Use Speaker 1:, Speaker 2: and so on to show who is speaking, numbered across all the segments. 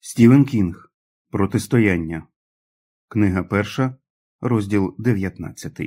Speaker 1: Стівен Кінг Протистояння. Книга перша, розділ 19.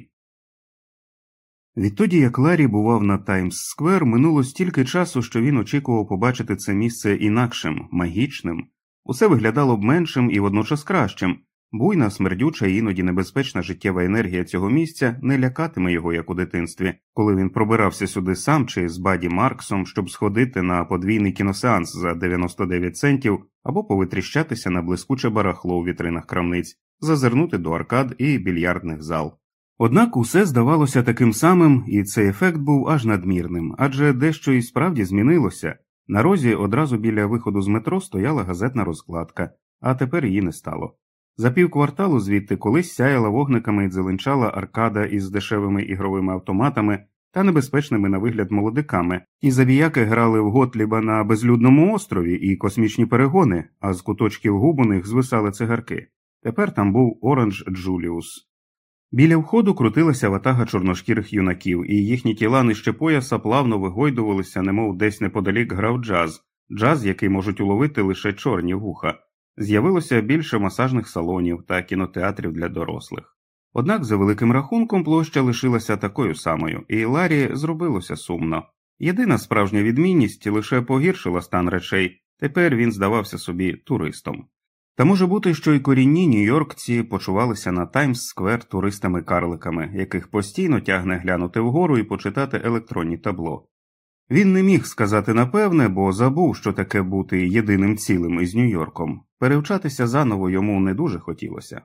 Speaker 1: Відтоді, як Ларі бував на Таймс Сквер, минуло стільки часу, що він очікував побачити це місце інакшим, магічним. Усе виглядало б меншим і водночас кращим. Буйна, смердюча і іноді небезпечна життєва енергія цього місця не лякатиме його, як у дитинстві, коли він пробирався сюди сам чи з Баді Марксом, щоб сходити на подвійний кіносеанс за 99 центів або повитріщатися на блискуче барахло у вітринах крамниць, зазирнути до аркад і більярдних зал. Однак усе здавалося таким самим, і цей ефект був аж надмірним, адже дещо і справді змінилося. На розі одразу біля виходу з метро стояла газетна розкладка, а тепер її не стало. За півкварталу звідти колись сяяла вогниками і дзеленчала аркада із дешевими ігровими автоматами та небезпечними на вигляд молодиками, і забіяки грали в Готліба на безлюдному острові і космічні перегони, а з куточків губ у них звисали цигарки. Тепер там був Оранж Джуліус. Біля входу крутилася ватага чорношкірих юнаків, і їхні тіла нижче пояса плавно вигойдувалися, немов десь неподалік грав джаз, джаз, який можуть уловити лише чорні вуха. З'явилося більше масажних салонів та кінотеатрів для дорослих. Однак, за великим рахунком, площа лишилася такою самою, і Ларі зробилося сумно. Єдина справжня відмінність лише погіршила стан речей, тепер він здавався собі туристом. Та може бути, що й корінні нью-йоркці почувалися на Таймс Сквер туристами-карликами, яких постійно тягне глянути вгору і почитати електронні табло. Він не міг сказати напевне, бо забув, що таке бути єдиним цілим із Нью-Йорком. Перевчатися заново йому не дуже хотілося.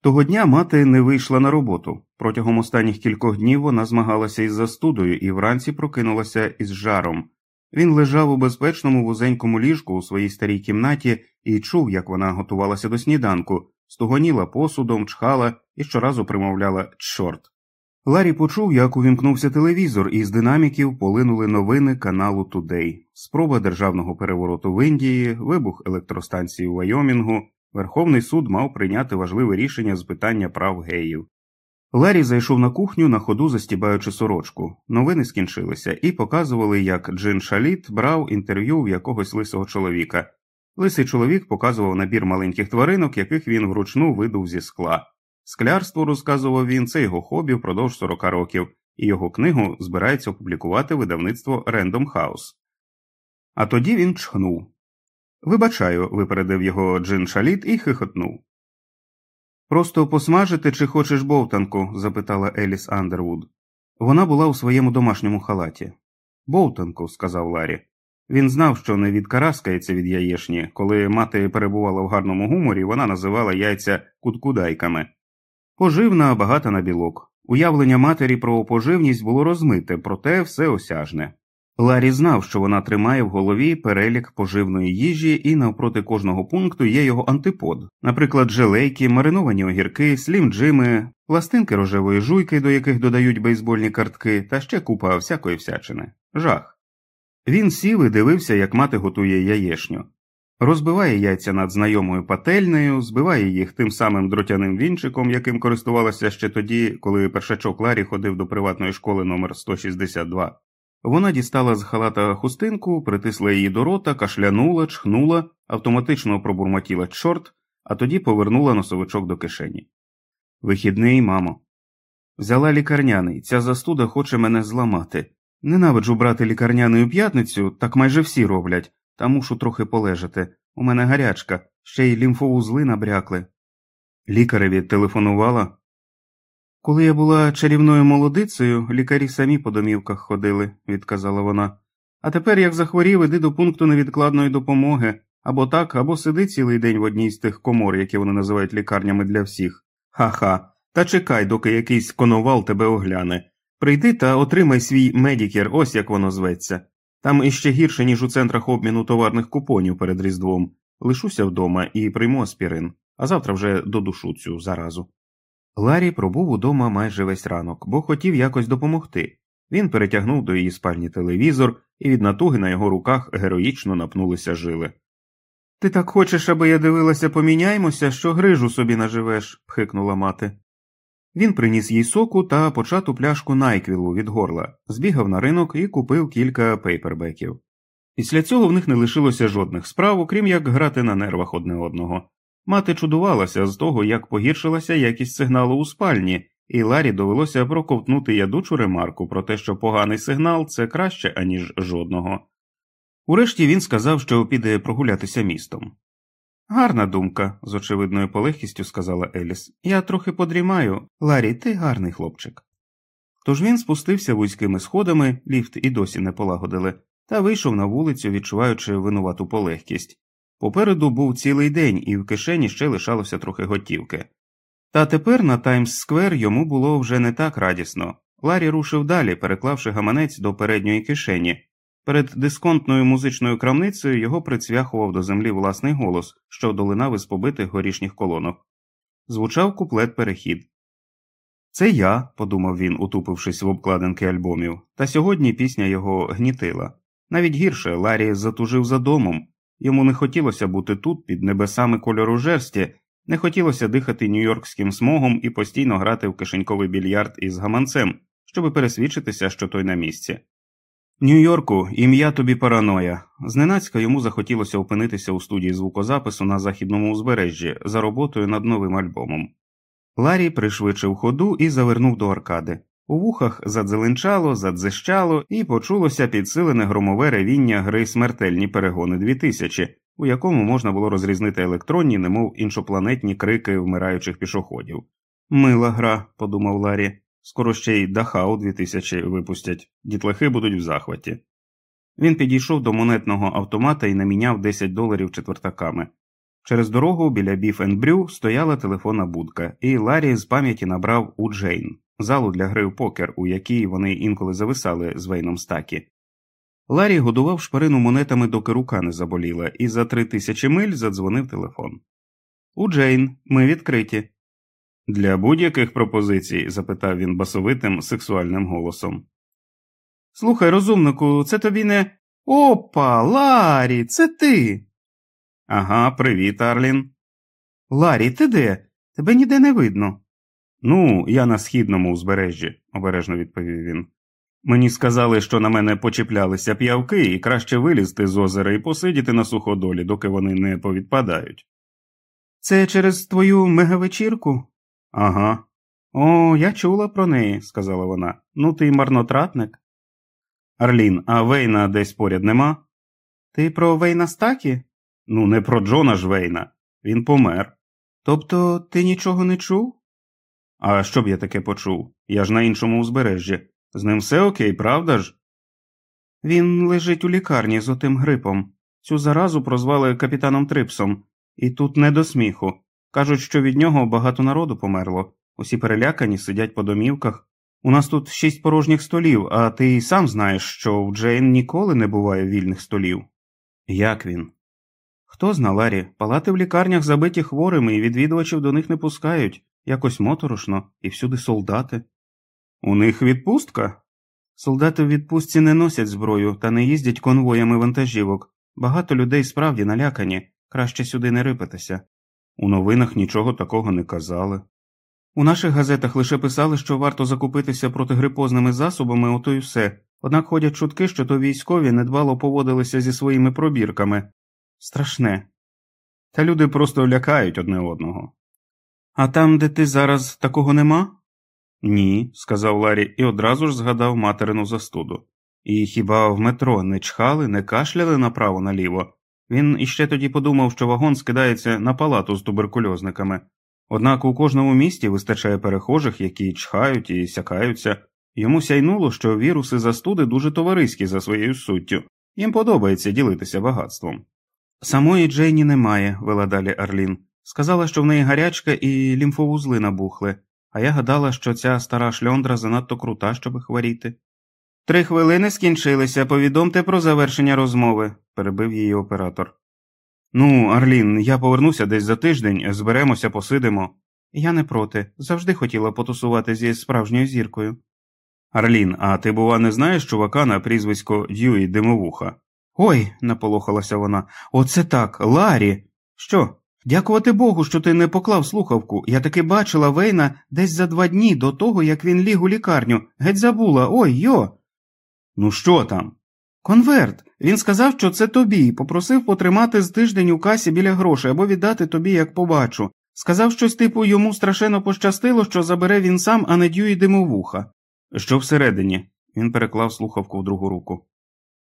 Speaker 1: Того дня мати не вийшла на роботу. Протягом останніх кількох днів вона змагалася із застудою і вранці прокинулася із жаром. Він лежав у безпечному вузенькому ліжку у своїй старій кімнаті і чув, як вона готувалася до сніданку, стугоніла посудом, чхала і щоразу примовляла чорт. Ларі почув, як увімкнувся телевізор, і з динаміків полинули новини каналу Тудей, спроба державного перевороту в Індії, вибух електростанції у Вайомінгу, Верховний суд мав прийняти важливе рішення з питання прав геїв. Ларі зайшов на кухню на ходу застібаючи сорочку. Новини скінчилися і показували, як Джин Шаліт брав інтерв'ю в якогось лисого чоловіка. Лисий чоловік показував набір маленьких тваринок, яких він вручну видув зі скла. Склярство, розказував він, це його хобі впродовж 40 років, і його книгу збирається опублікувати видавництво Random House. А тоді він чхнув. Вибачаю, випередив його Джин Шаліт і хихотнув. Просто посмажити чи хочеш бовтанку? запитала Еліс Андервуд. Вона була у своєму домашньому халаті. Бовтанку, сказав Ларі. Він знав, що не відкараскається від яєшні. Коли мати перебувала в гарному гуморі, вона називала яйця куткудайками. Поживна, багата на білок. Уявлення матері про поживність було розмите, проте все осяжне. Ларі знав, що вона тримає в голові перелік поживної їжі, і навпроти кожного пункту є його антипод, наприклад, желейки, мариновані огірки, слім-джими, пластинки рожевої жуйки, до яких додають бейсбольні картки, та ще купа всякої всячини. Жах. Він сів і дивився, як мати готує яєшню. Розбиває яйця над знайомою пательнею, збиває їх тим самим дротяним вінчиком, яким користувалася ще тоді, коли першачок Ларі ходив до приватної школи номер 162 Вона дістала з халата хустинку, притисла її до рота, кашлянула, чхнула, автоматично пробурмотіла чорт, а тоді повернула носовичок до кишені. Вихідний, мамо. Взяла лікарняний, ця застуда хоче мене зламати. Ненавиджу брати лікарняний у п'ятницю, так майже всі роблять, та мушу трохи полежати. У мене гарячка, ще й лімфоузли набрякли. Лікареві телефонувала. Коли я була чарівною молодицею, лікарі самі по домівках ходили, відказала вона. А тепер, як захворів, іди до пункту невідкладної допомоги або так, або сиди цілий день в одній з тих комор, які вони називають лікарнями для всіх. Ха-ха. Та чекай, доки якийсь коновал тебе огляне. Прийди та отримай свій медікер, ось як воно зветься. Там іще гірше, ніж у центрах обміну товарних купонів перед Різдвом. Лишуся вдома і прийму аспірин, а завтра вже додушу цю заразу. Ларі пробув удома майже весь ранок, бо хотів якось допомогти. Він перетягнув до її спальні телевізор, і від натуги на його руках героїчно напнулися жили. Ти так хочеш, аби я дивилася, поміняймося, що грижу собі наживеш, пхикнула мати. Він приніс їй соку та почату пляшку найквілу від горла, збігав на ринок і купив кілька пейпербеків. Після цього в них не лишилося жодних справ, окрім як грати на нервах одне одного. Мати чудувалася з того, як погіршилася якість сигналу у спальні, і Ларі довелося проковтнути ядучу ремарку про те, що поганий сигнал це краще, аніж жодного. Урешті він сказав, що піде прогулятися містом. Гарна думка, з очевидною полегкістю сказала Еліс. Я трохи подрімаю. Ларі, ти гарний хлопчик. Тож він спустився вузькими сходами, ліфт і досі не полагодили, та вийшов на вулицю, відчуваючи винувату полегкість. Попереду був цілий день, і в кишені ще лишалося трохи готівки. Та тепер на Таймс Сквер йому було вже не так радісно. Ларі рушив далі, переклавши гаманець до передньої кишені. Перед дисконтною музичною крамницею його прицвяхував до землі власний голос, що долинав із побитих горішніх колонок. Звучав куплет перехід. Це я, подумав він, утупившись в обкладинки альбомів, та сьогодні пісня його гнітила. Навіть гірше Ларі затужив за домом, йому не хотілося бути тут, під небесами кольору жерсті, не хотілося дихати нью-йоркським смогом і постійно грати в кишеньковий більярд із гаманцем, щоби пересвідчитися, що той на місці. Нью-Йорку, ім'я тобі параноя. Зненацька йому захотілося опинитися у студії звукозапису на західному узбережжі за роботою над новим альбомом. Ларі пришвидшив ходу і завернув до аркади. У вухах задзеленчало, задзищало, і почулося підсилене громове ревіння гри смертельні перегони 2000, у якому можна було розрізнити електронні, немов іншопланетні крики вмираючих пішоходів. Мила гра, подумав Ларі, скоро ще й Дахау 2000 випустять, дітлахи будуть в захваті. Він підійшов до монетного автомата і наміняв 10 доларів четвертаками. Через дорогу біля Біф Брю стояла телефонна будка, і Ларі з пам'яті набрав у Джейн, залу для гри в покер, у якій вони інколи зависали з Вейном Стакі. Ларі годував шпарину монетами, доки рука не заболіла, і за три тисячі миль задзвонив телефон. У Джейн, ми відкриті. Для будь-яких пропозицій? запитав він басовитим сексуальним голосом. Слухай, розумнику, це тобі не. Опа, Ларі, це ти. Ага, привіт, Арлін. Ларі, ти де? Тебе ніде не видно. Ну, я на східному узбережжі, обережно відповів він. Мені сказали, що на мене почіплялися п'явки, і краще вилізти з озера і посидіти на суходолі, доки вони не повідпадають. Це через твою мегавечірку? Ага. О, я чула про неї, сказала вона. Ну, ти марнотратник. Арлін, а Вейна десь поряд нема? Ти про Вейна Стакі? Ну, не про Джона ж Вейна. Він помер. Тобто ти нічого не чув? А що б я таке почув? Я ж на іншому узбережжі. З ним все окей, правда ж? Він лежить у лікарні з отим грипом. Цю заразу прозвали капітаном Трипсом, і тут не до сміху. Кажуть, що від нього багато народу померло, усі перелякані сидять по домівках. У нас тут шість порожніх столів, а ти й сам знаєш, що в Джейн ніколи не буває вільних столів. Як він? Хто зна, Ларі, палати в лікарнях забиті хворими і відвідувачів до них не пускають, якось моторошно, і всюди солдати. У них відпустка? Солдати в відпустці не носять зброю та не їздять конвоями вантажівок. Багато людей справді налякані, краще сюди не рипатися. У новинах нічого такого не казали. У наших газетах лише писали, що варто закупитися протигрипозними засобами, ото й все, однак ходять чутки, що то військові недбало поводилися зі своїми пробірками. Страшне. Та люди просто лякають одне одного. А там, де ти зараз, такого нема? Ні, сказав Ларі і одразу ж згадав материну застуду. І хіба в метро не чхали, не кашляли направо наліво? Він іще тоді подумав, що вагон скидається на палату з туберкульозниками. Однак у кожному місті вистачає перехожих, які чхають і сякаються. Йому сяйнуло, що віруси застуди дуже товариські за своєю суттю, їм подобається ділитися багатством. Самої Джейні немає, вела далі Арлін. Сказала, що в неї гарячка і лімфовузли набухли, а я гадала, що ця стара шльондра занадто крута, щоб хворіти. Три хвилини скінчилися, повідомте про завершення розмови, перебив її оператор. Ну, Арлін, я повернуся десь за тиждень, зберемося, посидимо. Я не проти, завжди хотіла потусувати зі справжньою зіркою. Арлін, а ти, бува, не знаєш чувака на прізвисько Дьюї Димовуха? Ой, наполохалася вона, оце так, Ларі. Що? Дякувати Богу, що ти не поклав слухавку. Я таки бачила Вейна десь за два дні до того, як він ліг у лікарню. Геть забула, ой йо. Ну, що там? Конверт. Він сказав, що це тобі, і попросив потримати з тиждень у касі біля грошей або віддати тобі, як побачу. Сказав щось типу йому страшенно пощастило, що забере він сам, а не дюї димовуха. Що всередині? Він переклав слухавку в другу руку.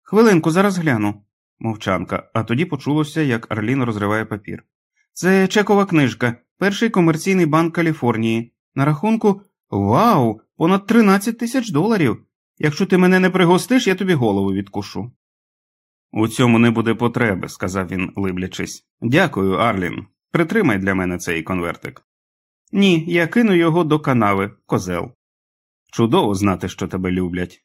Speaker 1: Хвилинку, зараз гляну. Мовчанка, а тоді почулося, як Арлін розриває папір. Це чекова книжка, перший комерційний банк Каліфорнії. На рахунку вау, понад 13 тисяч доларів. Якщо ти мене не пригостиш, я тобі голову відкушу. У цьому не буде потреби, сказав він, либлячись. Дякую, Арлін. Притримай для мене цей конвертик. Ні, я кину його до канави, козел. Чудово знати, що тебе люблять.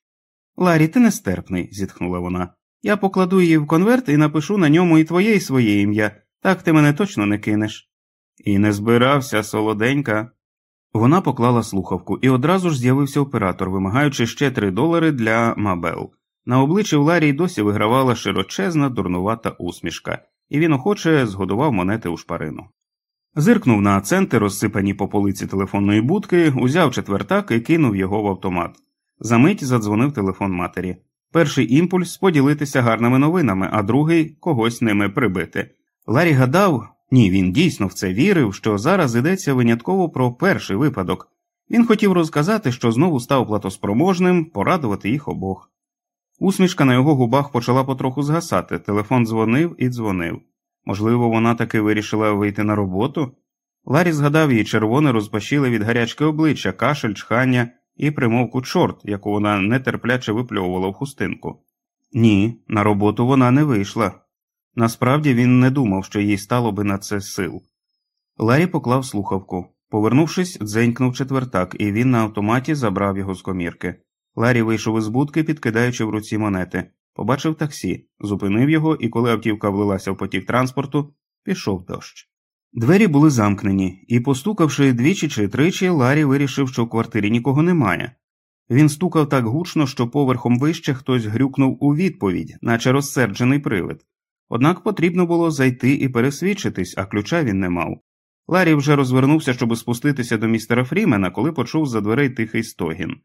Speaker 1: Ларі, ти нестерпний, зітхнула вона. Я покладу її в конверт і напишу на ньому і твоє, і своє ім'я. Так ти мене точно не кинеш. І не збирався, солоденька. Вона поклала слухавку, і одразу ж з'явився оператор, вимагаючи ще три долари для Мабел. На обличчі в Ларі досі вигравала широчезна, дурнувата усмішка, і він охоче згодував монети у шпарину. Зиркнув на центи, розсипані по полиці телефонної будки, узяв четвертак і кинув його в автомат. Замить задзвонив телефон матері. Перший імпульс поділитися гарними новинами, а другий когось ними прибити. Ларі гадав, ні, він дійсно в це вірив, що зараз йдеться винятково про перший випадок. Він хотів розказати, що знову став платоспроможним, порадувати їх обох. Усмішка на його губах почала потроху згасати, телефон дзвонив і дзвонив. Можливо, вона таки вирішила вийти на роботу. Ларі згадав її червоне розпашіле від гарячки обличчя, кашель, чхання і примовку чорт, яку вона нетерпляче випльовувала в хустинку. Ні, на роботу вона не вийшла. Насправді він не думав, що їй стало би на це сил. Ларі поклав слухавку. Повернувшись, дзенькнув четвертак, і він на автоматі забрав його з комірки. Ларі вийшов із будки, підкидаючи в руці монети, побачив таксі, зупинив його, і коли автівка влилася в потік транспорту, пішов дощ. Двері були замкнені, і, постукавши двічі чи тричі, Ларі вирішив, що в квартирі нікого немає. Він стукав так гучно, що поверхом вище хтось грюкнув у відповідь, наче розсерджений привид. Однак потрібно було зайти і пересвідчитись, а ключа він не мав. Ларі вже розвернувся, щоб спуститися до містера Фрімена, коли почув за дверей тихий стогін.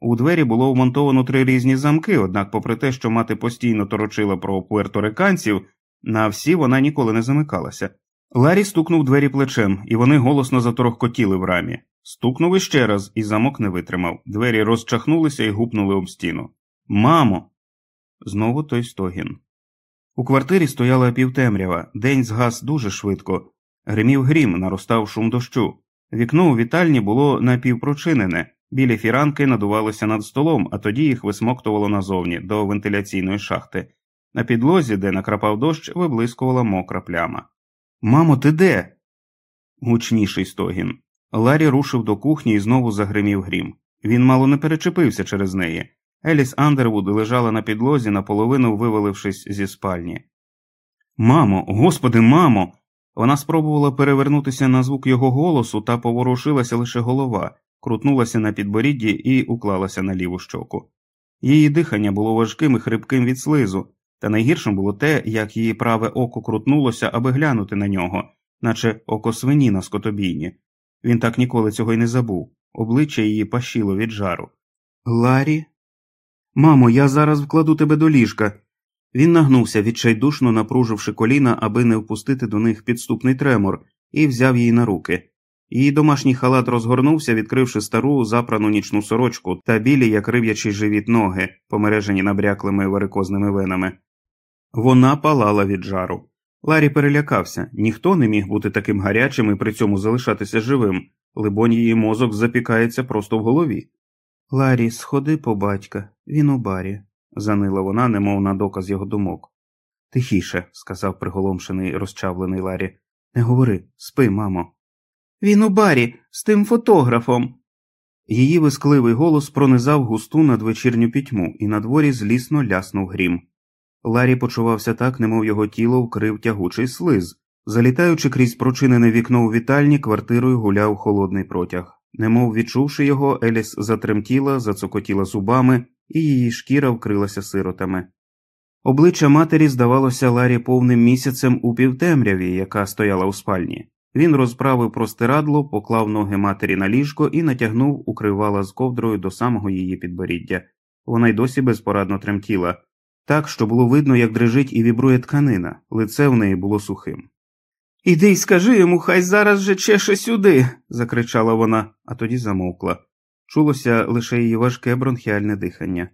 Speaker 1: У двері було вмонтовано три різні замки, однак, попри те, що мати постійно торочила про пуерториканців, на всі вона ніколи не замикалася. Ларі стукнув двері плечем, і вони голосно заторохкотіли в рамі. Стукнув іще раз, і замок не витримав. Двері розчахнулися і гупнули об стіну. Мамо. Знову той стогін. У квартирі стояла півтемрява, день згас дуже швидко. Гримів грім, наростав шум дощу. Вікно у вітальні було напівпрочинене, білі фіранки надувалися над столом, а тоді їх висмоктувало назовні до вентиляційної шахти. На підлозі, де накрапав дощ, виблискувала мокра пляма. Мамо, ти де? Гучніший стогін. Ларі рушив до кухні і знову загримів грім. Він мало не перечепився через неї. Еліс Андервуд лежала на підлозі, наполовину вивалившись зі спальні. Мамо, господи, мамо. Вона спробувала перевернутися на звук його голосу та поворушилася лише голова, крутнулася на підборідді і уклалася на ліву щоку. Її дихання було важким і хрипким від слизу, та найгіршим було те, як її праве око крутнулося, аби глянути на нього, наче око свині на скотобійні. Він так ніколи цього й не забув, обличчя її пащило від жару. Ларі. Мамо, я зараз вкладу тебе до ліжка. Він нагнувся, відчайдушно напруживши коліна, аби не впустити до них підступний тремор, і взяв її на руки. Її домашній халат розгорнувся, відкривши стару запрану нічну сорочку та білі, як рив'ячий живіт ноги, помережені набряклими варикозними венами. Вона палала від жару. Ларі перелякався ніхто не міг бути таким гарячим і при цьому залишатися живим, либонь, її мозок запікається просто в голові. Ларі, сходи по батька, він у барі, занила вона, немов на доказ його думок. Тихіше, сказав приголомшений розчавлений Ларі. Не говори, спи, мамо. Він у барі, з тим фотографом. Її вискливий голос пронизав густу надвечірню пітьму, і на дворі злісно ляснув грім. Ларі почувався так, немов його тіло вкрив тягучий слиз. Залітаючи крізь прочинене вікно у вітальні, квартирою гуляв холодний протяг. Немов відчувши його, Еліс затремтіла, зацокотіла зубами, і її шкіра вкрилася сиротами. Обличчя матері здавалося Ларі повним місяцем у півтемряві, яка стояла у спальні. Він розправив простирадло, поклав ноги матері на ліжко і натягнув укривала з ковдрою до самого її підборіддя. Вона й досі безпорадно тремтіла. так, що було видно, як дрижить і вібрує тканина, лице в неї було сухим. Іди й скажи йому, хай зараз же чеше сюди. закричала вона, а тоді замовкла. Чулося лише її важке бронхіальне дихання.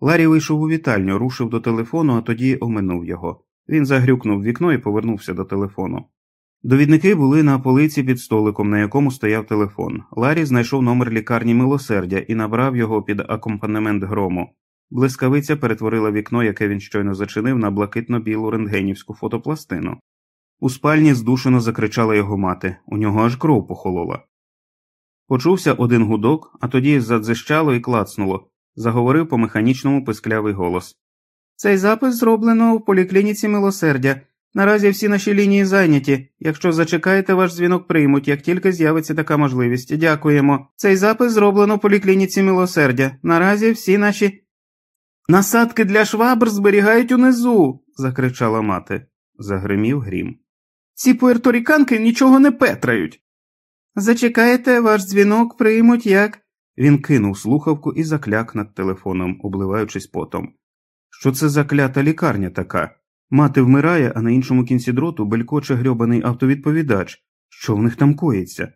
Speaker 1: Ларі вийшов у вітальню, рушив до телефону, а тоді оминув його. Він загрюкнув вікно і повернувся до телефону. Довідники були на полиці під столиком, на якому стояв телефон. Ларі знайшов номер лікарні милосердя і набрав його під акомпанемент грому. Блискавиця перетворила вікно, яке він щойно зачинив, на блакитно-білу рентгенівську фотопластину. У спальні здушено закричала його мати, у нього аж кров похолола. Почувся один гудок, а тоді задзищало і клацнуло, заговорив по механічному писклявий голос. Цей запис зроблено в поліклініці милосердя. Наразі всі наші лінії зайняті. Якщо зачекаєте, ваш дзвінок приймуть, як тільки з'явиться така можливість. Дякуємо. Цей запис зроблено в поліклініці милосердя. Наразі всі наші. Насадки для швабр зберігають унизу. закричала мати. Загримів грім. Ці пуерторіканки нічого не петрають. Зачекаєте, ваш дзвінок приймуть як. Він кинув слухавку і закляк над телефоном, обливаючись потом. Що це за клята лікарня така? Мати вмирає, а на іншому кінці дроту белькоче грьобаний автовідповідач. Що в них там коїться?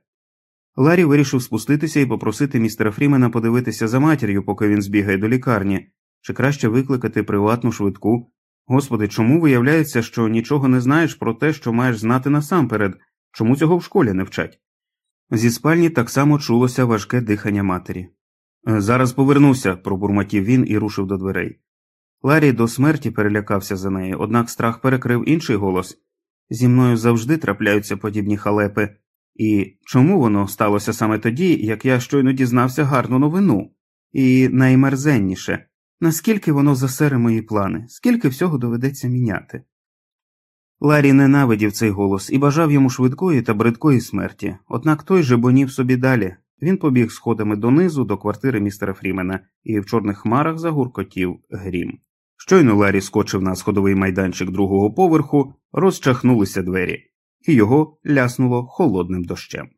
Speaker 1: Ларі вирішив спуститися і попросити містера Фрімена подивитися за матір'ю, поки він збігає до лікарні, чи краще викликати приватну швидку. Господи, чому виявляється, що нічого не знаєш про те, що маєш знати насамперед, чому цього в школі не вчать? Зі спальні так само чулося важке дихання матері. «Е, зараз повернуся, пробурмотів він і рушив до дверей. Ларі до смерті перелякався за неї, однак страх перекрив інший голос зі мною завжди трапляються подібні халепи, і чому воно сталося саме тоді, як я щойно дізнався гарну новину, і наймерзенніше, наскільки воно засере мої плани, скільки всього доведеться міняти. Ларі ненавидів цей голос і бажав йому швидкої та бридкої смерті, однак той же бонів собі далі. Він побіг сходами донизу до квартири містера Фрімена і в чорних хмарах загуркотів грім. Щойно Ларі скочив на сходовий майданчик другого поверху, розчахнулися двері, і його ляснуло холодним дощем.